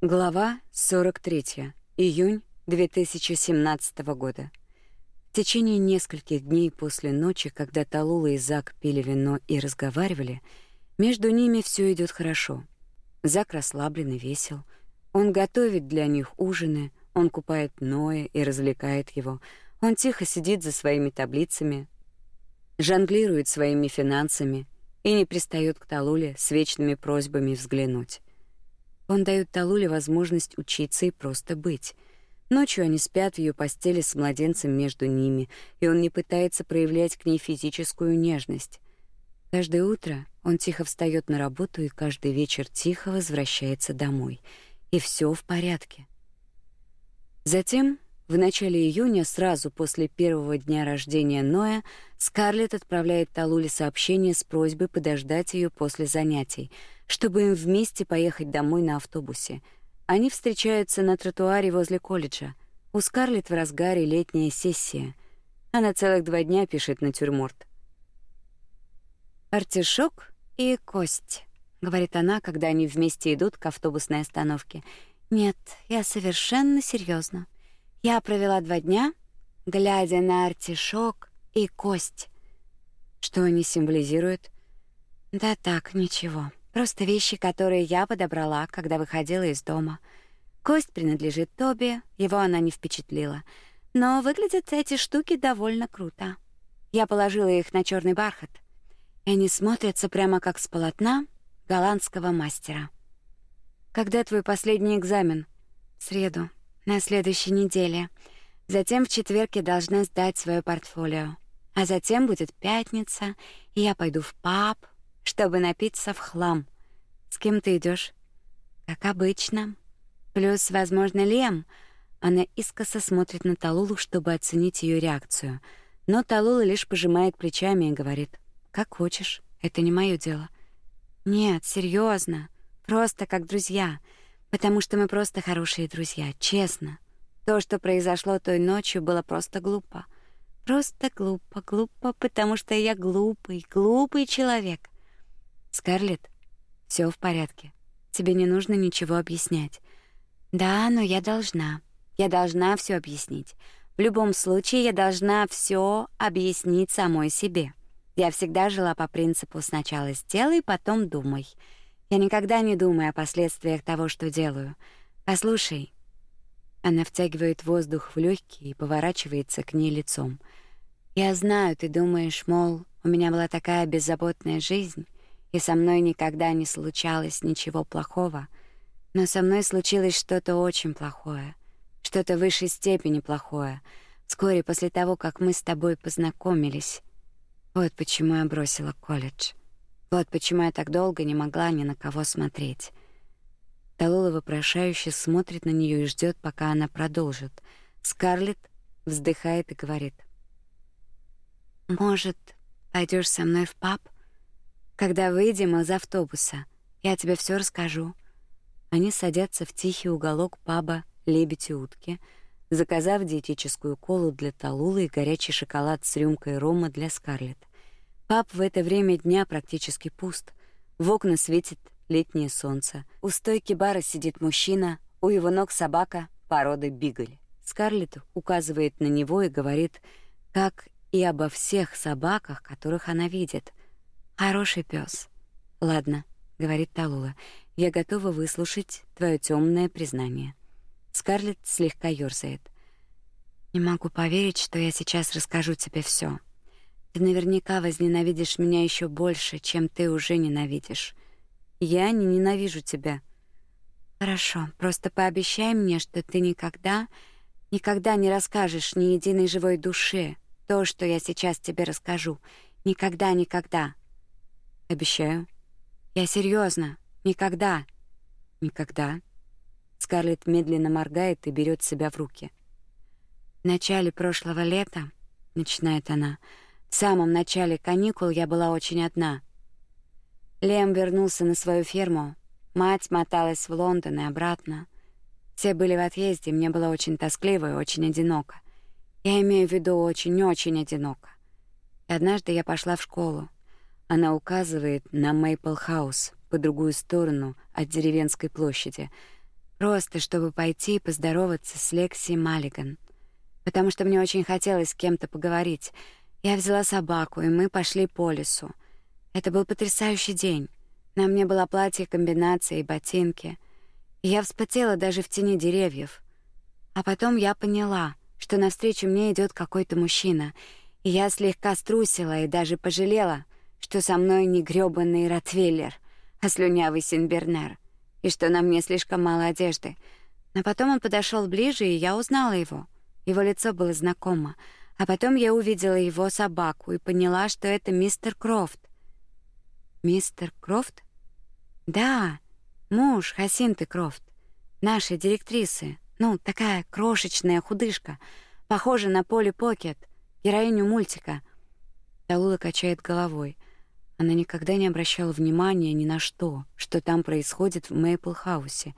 Глава 43. Июнь 2017 года. В течение нескольких дней после ночи, когда Талула и Зак пили вино и разговаривали, между ними все идет хорошо. Зак расслаблен и весел. Он готовит для них ужины, он купает Ноя и развлекает его. Он тихо сидит за своими таблицами, жонглирует своими финансами и не пристает к Талуле с вечными просьбами взглянуть. Он дает Талуле возможность учиться и просто быть. Ночью они спят в ее постели с младенцем между ними, и он не пытается проявлять к ней физическую нежность. Каждое утро он тихо встает на работу и каждый вечер тихо возвращается домой. И все в порядке. Затем в начале июня, сразу после первого дня рождения Ноя, Скарлетт отправляет Талуле сообщение с просьбой подождать ее после занятий, чтобы им вместе поехать домой на автобусе. Они встречаются на тротуаре возле колледжа. У Скарлетт в разгаре летняя сессия. Она целых два дня пишет натюрморт. «Артишок и кость», — говорит она, когда они вместе идут к автобусной остановке. «Нет, я совершенно серьезно. Я провела два дня, глядя на артишок и кость. Что они символизируют? Да так, ничего. Просто вещи, которые я подобрала, когда выходила из дома. Кость принадлежит Тоби, его она не впечатлила. Но выглядят эти штуки довольно круто. Я положила их на черный бархат. И они смотрятся прямо как с полотна голландского мастера. Когда твой последний экзамен? В среду на следующей неделе. Затем в четверг я должна сдать свое портфолио. А затем будет пятница, и я пойду в паб, чтобы напиться в хлам. С кем ты идешь? Как обычно. Плюс, возможно, Лем. Она искоса смотрит на Талулу, чтобы оценить ее реакцию. Но Талула лишь пожимает плечами и говорит: "Как хочешь, это не мое дело". Нет, серьезно, просто как друзья потому что мы просто хорошие друзья, честно. То, что произошло той ночью, было просто глупо. Просто глупо, глупо, потому что я глупый, глупый человек. Скарлетт, все в порядке. Тебе не нужно ничего объяснять. Да, но я должна. Я должна все объяснить. В любом случае я должна все объяснить самой себе. Я всегда жила по принципу сначала сделай, потом думай. Я никогда не думаю о последствиях того, что делаю. Послушай. Она втягивает воздух в легкие и поворачивается к ней лицом. Я знаю, ты думаешь, мол, у меня была такая беззаботная жизнь, и со мной никогда не случалось ничего плохого. Но со мной случилось что-то очень плохое, что-то в высшей степени плохое. Вскоре после того, как мы с тобой познакомились. Вот почему я бросила колледж. Вот почему я так долго не могла ни на кого смотреть. Талула вопрошающе смотрит на нее и ждет, пока она продолжит. Скарлетт вздыхает и говорит: "Может, пойдешь со мной в паб? Когда выйдем из автобуса, я тебе все расскажу". Они садятся в тихий уголок паба «Лебедь и утки», заказав диетическую колу для Талулы и горячий шоколад с рюмкой рома для Скарлетт. Паб в это время дня практически пуст. В окна светит летнее солнце. У стойки бара сидит мужчина, у его ног собака породы бигль. Скарлетт указывает на него и говорит, как и обо всех собаках, которых она видит. Хороший пес. Ладно, говорит Талула. Я готова выслушать твое темное признание. Скарлетт слегка ёрзает. Не могу поверить, что я сейчас расскажу тебе все. Ты наверняка возненавидишь меня еще больше, чем ты уже ненавидишь. Я не ненавижу тебя. Хорошо, просто пообещай мне, что ты никогда, никогда не расскажешь ни единой живой душе то, что я сейчас тебе расскажу. Никогда, никогда. Обещаю. Я серьезно. Никогда. Никогда. Скарлетт медленно моргает и берет себя в руки. В начале прошлого лета, начинает она, — в самом начале каникул я была очень одна. Лем вернулся на свою ферму. Мать моталась в Лондон и обратно. Все были в отъезде, мне было очень тоскливо и очень одиноко. Я имею в виду очень-очень одиноко. И однажды я пошла в школу. Она указывает на Мейпл-хаус по другую сторону от деревенской площади. просто чтобы пойти и поздороваться с Лекси Маллиган, потому что мне очень хотелось с кем-то поговорить. Я взяла собаку, и мы пошли по лесу. Это был потрясающий день. На мне было платье-комбинация и ботинки. И я вспотела даже в тени деревьев. А потом я поняла, что навстречу мне идет какой-то мужчина, и я слегка струсила и даже пожалела, что со мной не грёбаный ротвейлер, а слюнявый синбернер, и что на мне слишком мало одежды. Но потом он подошел ближе, и я узнала его. Его лицо было знакомо. А потом я увидела его собаку и поняла, что это мистер Крофт. Мистер Крофт? Да, муж Хасинты Крофт, нашей директрисы. Ну, такая крошечная худышка, похожа на Поли Покет, героиню мультика. Талула качает головой. Она никогда не обращала внимания ни на что, что там происходит в Мейпл-хаусе.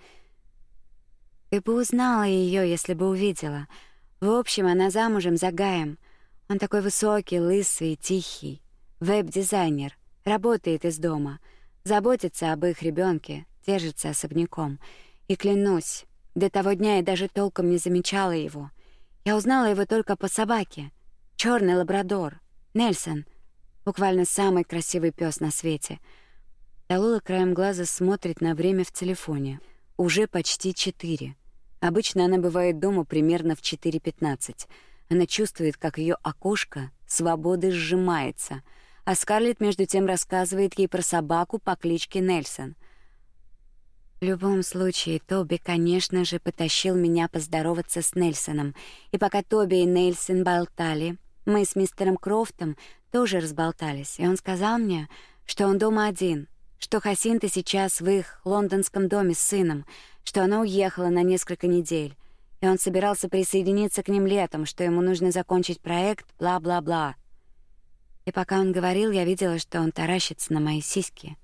Ты бы узнала ее, если бы увидела. В общем, она замужем за Гаем. Он такой высокий, лысый тихий. Веб-дизайнер, работает из дома, заботится об их ребенке, держится особняком. И клянусь, до того дня я даже толком не замечала его. Я узнала его только по собаке. Черный лабрадор, Нельсон, буквально самый красивый пес на свете. Талула краем глаза смотрит на время в телефоне. Уже почти четыре. Обычно она бывает дома примерно в 4:15. Она чувствует, как ее окошко свободы сжимается, а Скарлетт между тем рассказывает ей про собаку по кличке Нельсон — в любом случае, Тоби, конечно же, потащил меня поздороваться с Нельсоном. И пока Тоби и Нельсон болтали, мы с мистером Крофтом тоже разболтались, и он сказал мне, что он дома один, что Хасинта сейчас в их лондонском доме с сыном, что она уехала на несколько недель, и он собирался присоединиться к ним летом, что ему нужно закончить проект, бла-бла-бла. И пока он говорил, я видела, что он таращится на мои сиськи.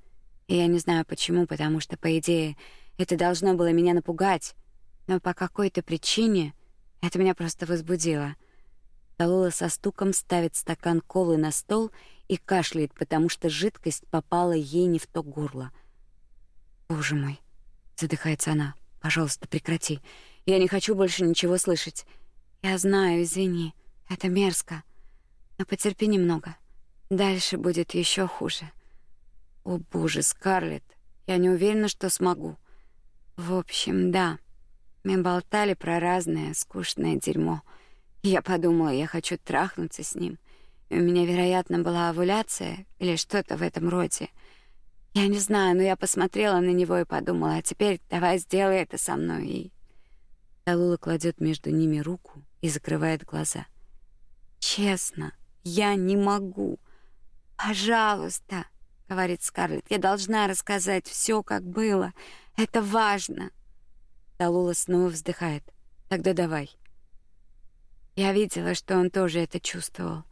И я не знаю почему, потому что, по идее, это должно было меня напугать, но по какой-то причине это меня просто возбудило. Талула со стуком ставит стакан колы на стол и кашляет, потому что жидкость попала ей не в то горло. «Боже мой!» — задыхается она. «Пожалуйста, прекрати. Я не хочу больше ничего слышать. Я знаю, извини, это мерзко. Но потерпи немного. Дальше будет еще хуже». О, боже, Скарлетт, я не уверена, что смогу. В общем, да. Мы болтали про разное скучное дерьмо. Я подумала, я хочу трахнуться с ним. У меня, вероятно, была овуляция или что-то в этом роде. Я не знаю, но я посмотрела на него и подумала, а теперь давай сделай это со мной. И Талула кладет между ними руку и закрывает глаза. Честно, я не могу. Пожалуйста говорит Скарлетт. Я должна рассказать все, как было. Это важно. Талула снова вздыхает. Тогда давай. Я видела, что он тоже это чувствовал.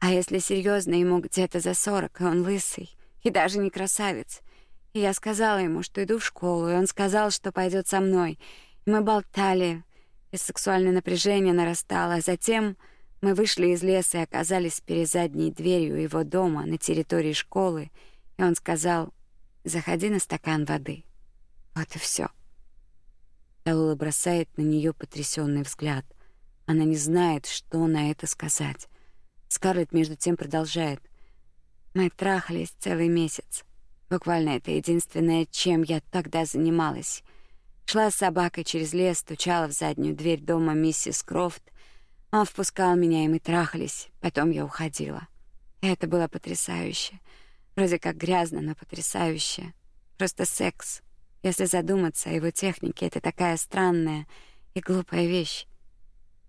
А если серьезно, ему где-то за сорок, и он лысый, и даже не красавец. И я сказала ему, что иду в школу, и он сказал, что пойдет со мной. И мы болтали, и сексуальное напряжение нарастало, а затем мы вышли из леса и оказались перед задней дверью его дома на территории школы. И он сказал: "Заходи на стакан воды". Вот и все. Талула бросает на нее потрясенный взгляд. Она не знает, что на это сказать. Скарлетт между тем продолжает: "Мы трахались целый месяц. Буквально это единственное, чем я тогда занималась. Шла с собакой через лес, стучала в заднюю дверь дома миссис Крофт. Он впускал меня, и мы трахались. Потом я уходила. И это было потрясающе. Вроде как грязно, но потрясающе. Просто секс. Если задуматься о его технике, это такая странная и глупая вещь.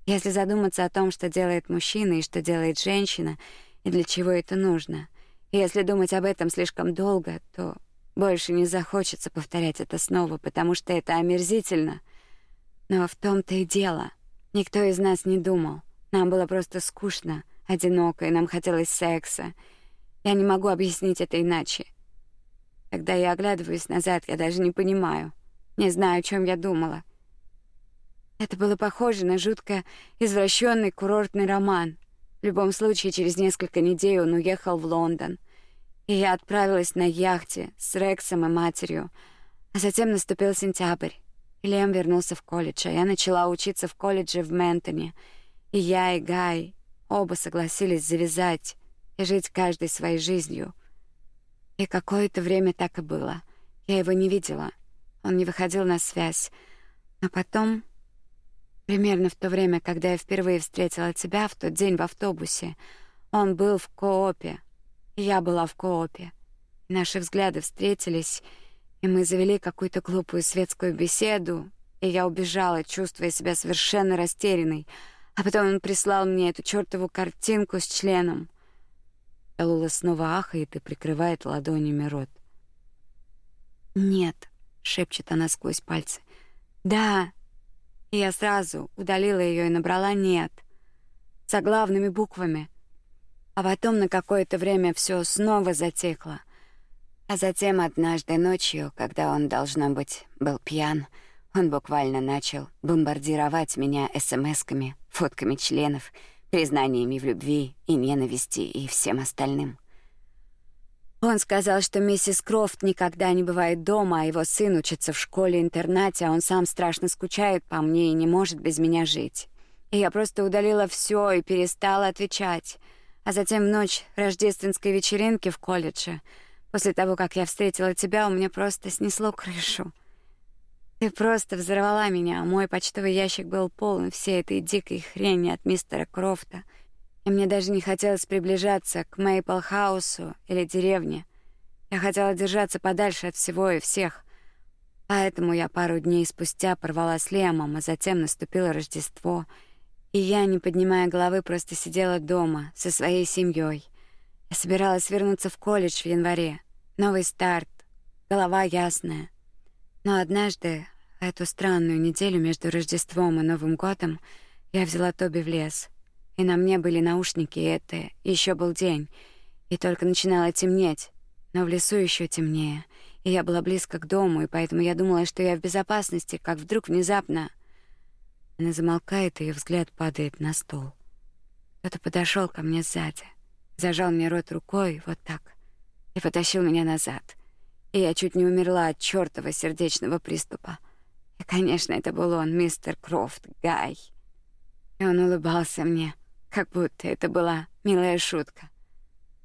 Если задуматься о том, что делает мужчина и что делает женщина, и для чего это нужно, если думать об этом слишком долго, то больше не захочется повторять это снова, потому что это омерзительно. Но в том-то и дело. Никто из нас не думал. Нам было просто скучно, одиноко, и нам хотелось секса. Я не могу объяснить это иначе. Когда я оглядываюсь назад, я даже не понимаю, не знаю, о чем я думала. Это было похоже на жутко извращенный курортный роман. В любом случае, через несколько недель он уехал в Лондон, и я отправилась на яхте с Рексом и матерью. А затем наступил сентябрь, Лем вернулся в колледж, а я начала учиться в колледже в Ментоне. И я, и Гай оба согласились завязать и жить каждой своей жизнью. И какое-то время так и было. Я его не видела. Он не выходил на связь. Но потом, примерно в то время, когда я впервые встретила тебя в тот день в автобусе, он был в коопе. Я была в коопе. Наши взгляды встретились, и мы завели какую-то глупую светскую беседу, и я убежала, чувствуя себя совершенно растерянной. А потом он прислал мне эту чёртову картинку с членом. Лула снова ахает и прикрывает ладонями рот. «Нет», — шепчет она сквозь пальцы. «Да». И я сразу удалила ее и набрала «нет». Заглавными буквами. А потом на какое-то время все снова затихло — а затем однажды ночью, когда он, должно быть, был пьян, он буквально начал бомбардировать меня смсками, фотками членов, признаниями в любви и ненависти и всем остальным. Он сказал, что миссис Крофт никогда не бывает дома, а его сын учится в школе-интернате, а он сам страшно скучает по мне и не может без меня жить. И я просто удалила все и перестала отвечать. А затем в ночь рождественской вечеринки в колледже — После того, как я встретила тебя, у меня просто снесло крышу. Ты просто взорвала меня, а мой почтовый ящик был полон всей этой дикой хрени от мистера Крофта. И мне даже не хотелось приближаться к Мейпл-хаусу или деревне. Я хотела держаться подальше от всего и всех. Поэтому я пару дней спустя порвала с Лемом, а затем наступило Рождество, и я, не поднимая головы, просто сидела дома со своей семьей. Я собиралась вернуться в колледж в январе. Новый старт, голова ясная. Но однажды, эту странную неделю между Рождеством и Новым годом, я взяла Тоби в лес. И на мне были наушники, и это еще был день, и только начинало темнеть. Но в лесу еще темнее, и я была близко к дому, и поэтому я думала, что я в безопасности, как вдруг внезапно она замолкает, и ее взгляд падает на стол. Кто-то подошел ко мне сзади зажал мне рот рукой вот так и потащил меня назад. И я чуть не умерла от чёртова сердечного приступа. И, конечно, это был он, мистер Крофт, Гай. И он улыбался мне, как будто это была милая шутка.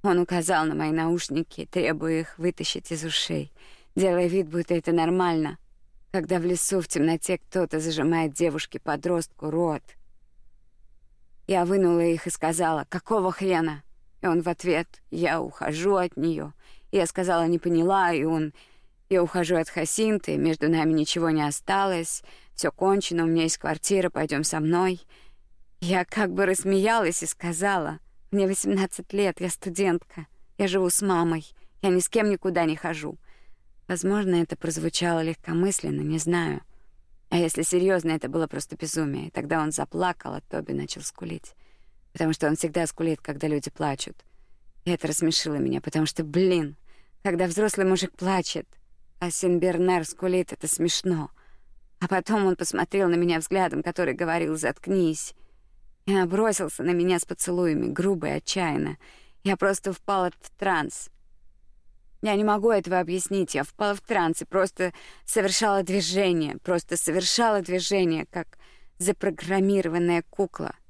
Он указал на мои наушники, требуя их вытащить из ушей, делая вид, будто это нормально, когда в лесу в темноте кто-то зажимает девушке-подростку рот. Я вынула их и сказала: "Какого хрена?" И он в ответ «Я ухожу от нее. Я сказала «не поняла», и он «Я ухожу от Хасинты, между нами ничего не осталось, все кончено, у меня есть квартира, пойдем со мной». Я как бы рассмеялась и сказала «Мне 18 лет, я студентка, я живу с мамой, я ни с кем никуда не хожу». Возможно, это прозвучало легкомысленно, не знаю. А если серьезно, это было просто безумие. Тогда он заплакал, а Тоби начал скулить потому что он всегда скулит, когда люди плачут. И это рассмешило меня, потому что, блин, когда взрослый мужик плачет, а Сен-Бернар скулит, это смешно. А потом он посмотрел на меня взглядом, который говорил «заткнись», и набросился на меня с поцелуями, грубо и отчаянно. Я просто впала в транс. Я не могу этого объяснить. Я впала в транс и просто совершала движение, просто совершала движение, как запрограммированная кукла —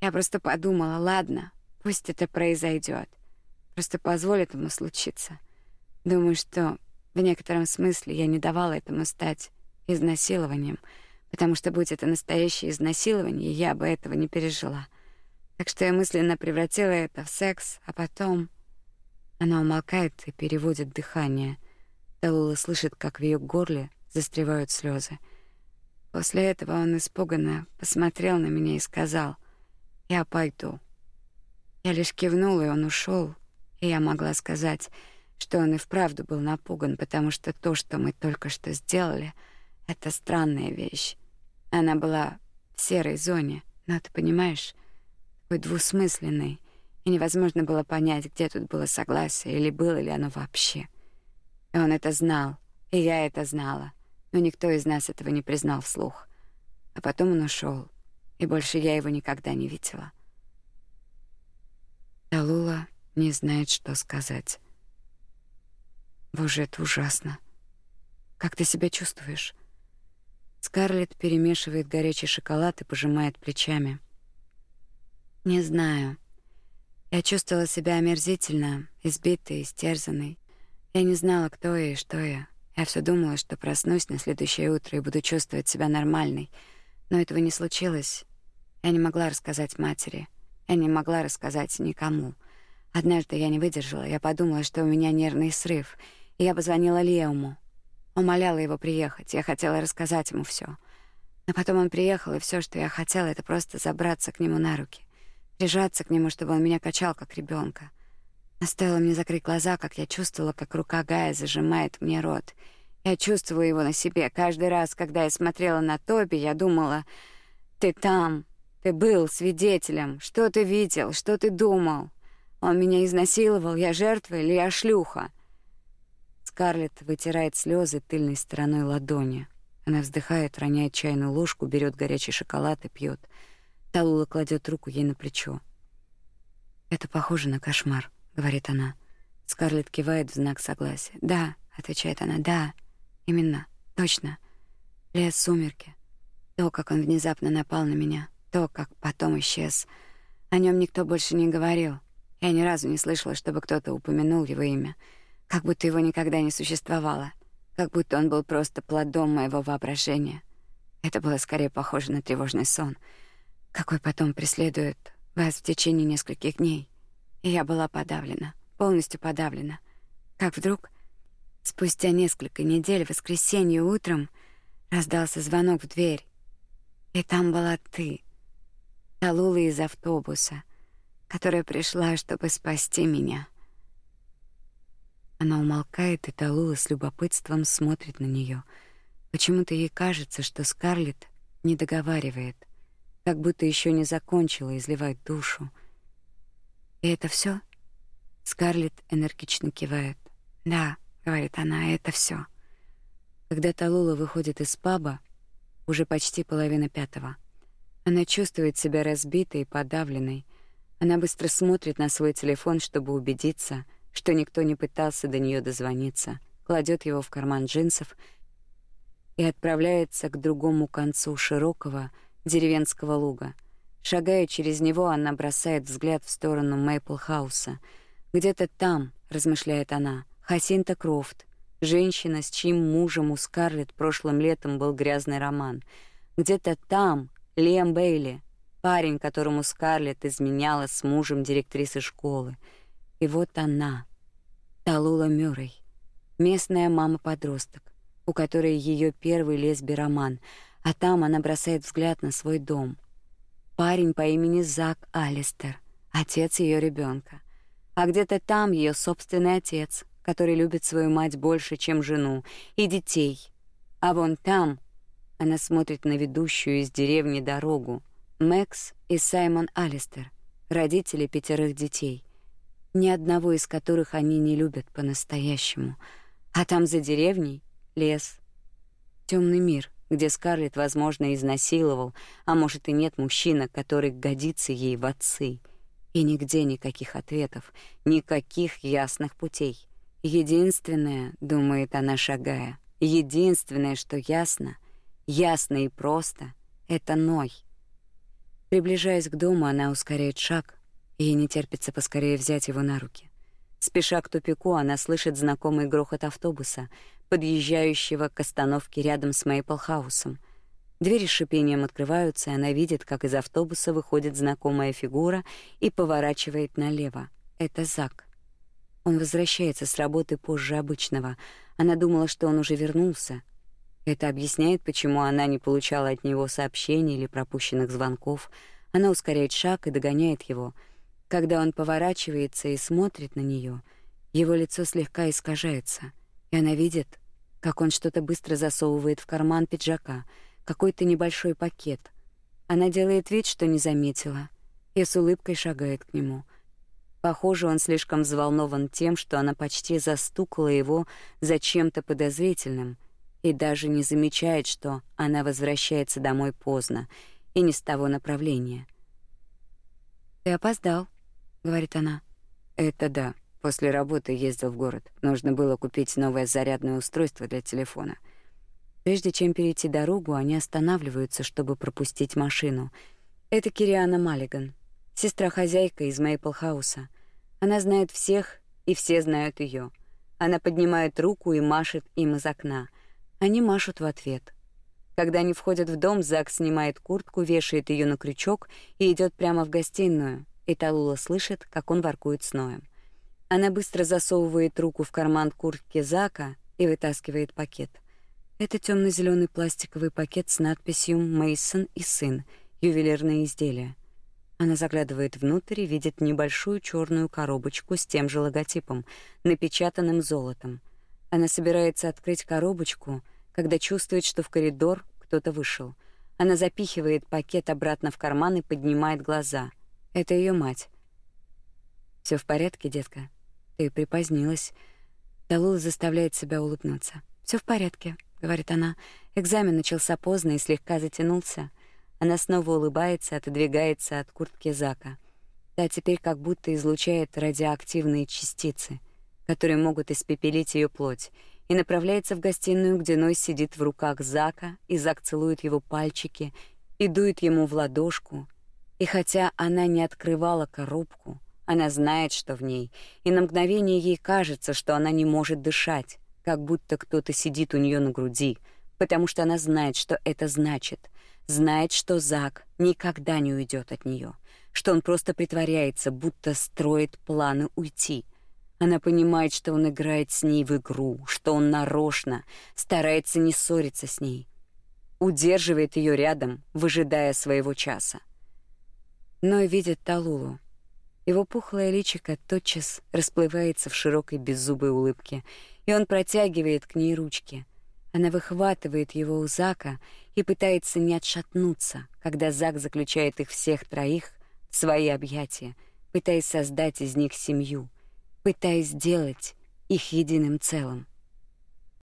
я просто подумала, ладно, пусть это произойдет. Просто позволь этому случиться. Думаю, что в некотором смысле я не давала этому стать изнасилованием, потому что будь это настоящее изнасилование, я бы этого не пережила. Так что я мысленно превратила это в секс, а потом она умолкает и переводит дыхание. Талула слышит, как в ее горле застревают слезы. После этого он испуганно посмотрел на меня и сказал: я пойду. Я лишь кивнула, и он ушел, и я могла сказать, что он и вправду был напуган, потому что то, что мы только что сделали, это странная вещь. Она была в серой зоне, но ты понимаешь, такой двусмысленной, и невозможно было понять, где тут было согласие или было ли оно вообще. И он это знал, и я это знала, но никто из нас этого не признал вслух. А потом он ушел и больше я его никогда не видела. Талула не знает, что сказать. Боже, это ужасно. Как ты себя чувствуешь? Скарлетт перемешивает горячий шоколад и пожимает плечами. Не знаю. Я чувствовала себя омерзительно, избитой, истерзанной. Я не знала, кто я и что я. Я все думала, что проснусь на следующее утро и буду чувствовать себя нормальной. Но этого не случилось. Я не могла рассказать матери. Я не могла рассказать никому. Однажды я не выдержала. Я подумала, что у меня нервный срыв. И я позвонила Леому. Умоляла его приехать. Я хотела рассказать ему все. Но потом он приехал, и все, что я хотела, это просто забраться к нему на руки. Прижаться к нему, чтобы он меня качал, как ребенка. Но стоило мне закрыть глаза, как я чувствовала, как рука Гая зажимает мне рот. Я чувствую его на себе. Каждый раз, когда я смотрела на Тоби, я думала, «Ты там, ты был свидетелем. Что ты видел, что ты думал? Он меня изнасиловал, я жертва или я шлюха?» Скарлетт вытирает слезы тыльной стороной ладони. Она вздыхает, роняет чайную ложку, берет горячий шоколад и пьет. Талула кладет руку ей на плечо. «Это похоже на кошмар», — говорит она. Скарлетт кивает в знак согласия. «Да», — отвечает она, — «да, именно, точно. Лес, сумерки. То, как он внезапно напал на меня, то, как потом исчез. О нем никто больше не говорил. Я ни разу не слышала, чтобы кто-то упомянул его имя, как будто его никогда не существовало, как будто он был просто плодом моего воображения. Это было скорее похоже на тревожный сон, какой потом преследует вас в течение нескольких дней. И я была подавлена, полностью подавлена. Как вдруг, спустя несколько недель, в воскресенье утром, раздался звонок в дверь. И там была ты, Талула из автобуса, которая пришла, чтобы спасти меня. Она умолкает, и Талула с любопытством смотрит на нее. Почему-то ей кажется, что Скарлетт не договаривает, как будто еще не закончила изливать душу. И это все? Скарлетт энергично кивает. Да, говорит она, это все. Когда Талула выходит из паба, уже почти половина пятого. Она чувствует себя разбитой и подавленной. Она быстро смотрит на свой телефон, чтобы убедиться, что никто не пытался до нее дозвониться, кладет его в карман джинсов и отправляется к другому концу широкого деревенского луга — Шагая через него, она бросает взгляд в сторону Мейпл-хауса. Где-то там, размышляет она, Хасинта Крофт, женщина, с чьим мужем у Скарлетт прошлым летом был грязный роман. Где-то там Лиам Бейли, парень, которому Скарлетт изменяла с мужем директрисы школы. И вот она, Талула Мюррей, местная мама-подросток, у которой ее первый лесби-роман, а там она бросает взгляд на свой дом — парень по имени Зак Алистер, отец ее ребенка. А где-то там ее собственный отец, который любит свою мать больше, чем жену, и детей. А вон там она смотрит на ведущую из деревни дорогу. Мэкс и Саймон Алистер, родители пятерых детей, ни одного из которых они не любят по-настоящему. А там за деревней лес, темный мир — где Скарлетт, возможно, изнасиловал, а может и нет мужчина, который годится ей в отцы. И нигде никаких ответов, никаких ясных путей. Единственное, думает она, шагая, единственное, что ясно, ясно и просто это Ной. Приближаясь к дому, она ускоряет шаг, ей не терпится поскорее взять его на руки. Спеша к тупику, она слышит знакомый грохот автобуса, подъезжающего к остановке рядом с Мейплхаусом. Двери с шипением открываются, и она видит, как из автобуса выходит знакомая фигура и поворачивает налево. Это Зак. Он возвращается с работы позже обычного. Она думала, что он уже вернулся. Это объясняет, почему она не получала от него сообщений или пропущенных звонков. Она ускоряет шаг и догоняет его. Когда он поворачивается и смотрит на нее, его лицо слегка искажается, и она видит, как он что-то быстро засовывает в карман пиджака, какой-то небольшой пакет. Она делает вид, что не заметила, и с улыбкой шагает к нему. Похоже, он слишком взволнован тем, что она почти застукала его за чем-то подозрительным и даже не замечает, что она возвращается домой поздно и не с того направления. «Ты опоздал», — говорит она. «Это да», После работы ездил в город. Нужно было купить новое зарядное устройство для телефона. Прежде чем перейти дорогу, они останавливаются, чтобы пропустить машину. Это Кириана Маллиган, сестра-хозяйка из Мейпл-хауса. Она знает всех, и все знают ее. Она поднимает руку и машет им из окна. Они машут в ответ. Когда они входят в дом, Зак снимает куртку, вешает ее на крючок и идет прямо в гостиную, и Талула слышит, как он воркует с Ноем. Она быстро засовывает руку в карман куртки Зака и вытаскивает пакет — это темно-зеленый пластиковый пакет с надписью Мейсон и сын. Ювелирные изделия. Она заглядывает внутрь и видит небольшую черную коробочку с тем же логотипом, напечатанным золотом. Она собирается открыть коробочку, когда чувствует, что в коридор кто-то вышел. Она запихивает пакет обратно в карман и поднимает глаза. Это ее мать. Все в порядке, детка? Ты припозднилась. Талула заставляет себя улыбнуться. Все в порядке говорит она. Экзамен начался поздно и слегка затянулся. Она снова улыбается, отодвигается от куртки Зака. Та теперь как будто излучает радиоактивные частицы, которые могут испепелить ее плоть, и направляется в гостиную, где Ной сидит в руках Зака, и Зак целует его пальчики и дует ему в ладошку. И хотя она не открывала коробку, она знает, что в ней, и на мгновение ей кажется, что она не может дышать как будто кто-то сидит у нее на груди, потому что она знает, что это значит. Знает, что Зак никогда не уйдет от нее, что он просто притворяется, будто строит планы уйти. Она понимает, что он играет с ней в игру, что он нарочно старается не ссориться с ней. Удерживает ее рядом, выжидая своего часа. Но видит Талулу. Его пухлое личико тотчас расплывается в широкой беззубой улыбке, и он протягивает к ней ручки. Она выхватывает его у Зака и пытается не отшатнуться, когда Зак заключает их всех троих в свои объятия, пытаясь создать из них семью, пытаясь сделать их единым целым.